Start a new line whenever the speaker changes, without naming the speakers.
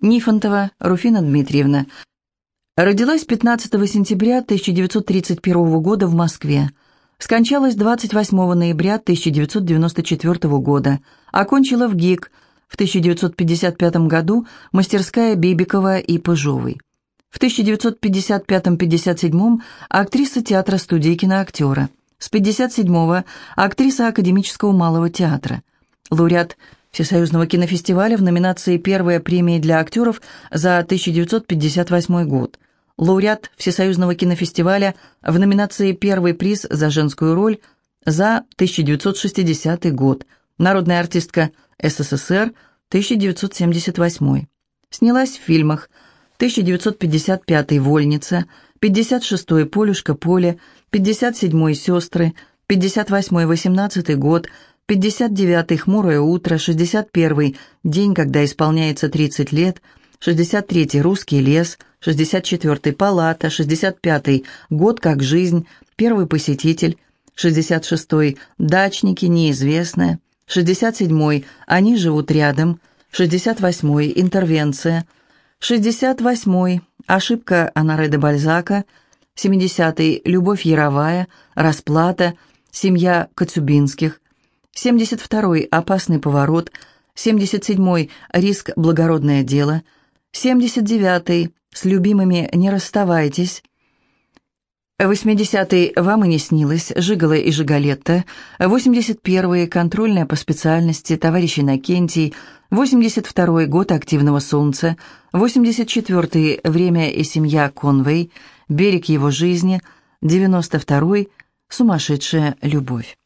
Нифонтова Руфина Дмитриевна. Родилась 15 сентября 1931 года в Москве. Скончалась 28 ноября 1994 года. Окончила в ГИК в 1955 году мастерская Бибикова и Пыжовой. В 1955-57 актриса театра студии киноактера. С 57-го актриса Академического малого театра. Лауреат Всесоюзного кинофестиваля в номинации «Первая премия для актеров» за 1958 год. Лауреат Всесоюзного кинофестиваля в номинации «Первый приз за женскую роль» за 1960 год. Народная артистка СССР 1978. Снялась в фильмах 1955 «Вольница», 56-й «Полюшка поле», 57-й «Сестры», 58-й «18 год», 59-й «Хмурое утро», 61-й «День, когда исполняется 30 лет», 63-й «Русский лес», 64-й «Палата», 65-й «Год как жизнь», «Первый посетитель», 66-й «Дачники», «Неизвестное», 67-й «Они живут рядом», 68-й «Интервенция», 68-й «Ошибка Анаре де Бальзака», 70-й «Любовь Яровая», «Расплата», «Семья Коцюбинских», 72-й «Опасный поворот», 77-й «Риск. Благородное дело», 79-й «С любимыми не расставайтесь», 80-й «Вам и не снилось», «Жигала и Жигалетта», 81-й «Контрольная по специальности», «Товарищ Иннокентий», 82-й «Год активного солнца», 84-й «Время и семья Конвей», «Берег его жизни», 92-й «Сумасшедшая любовь».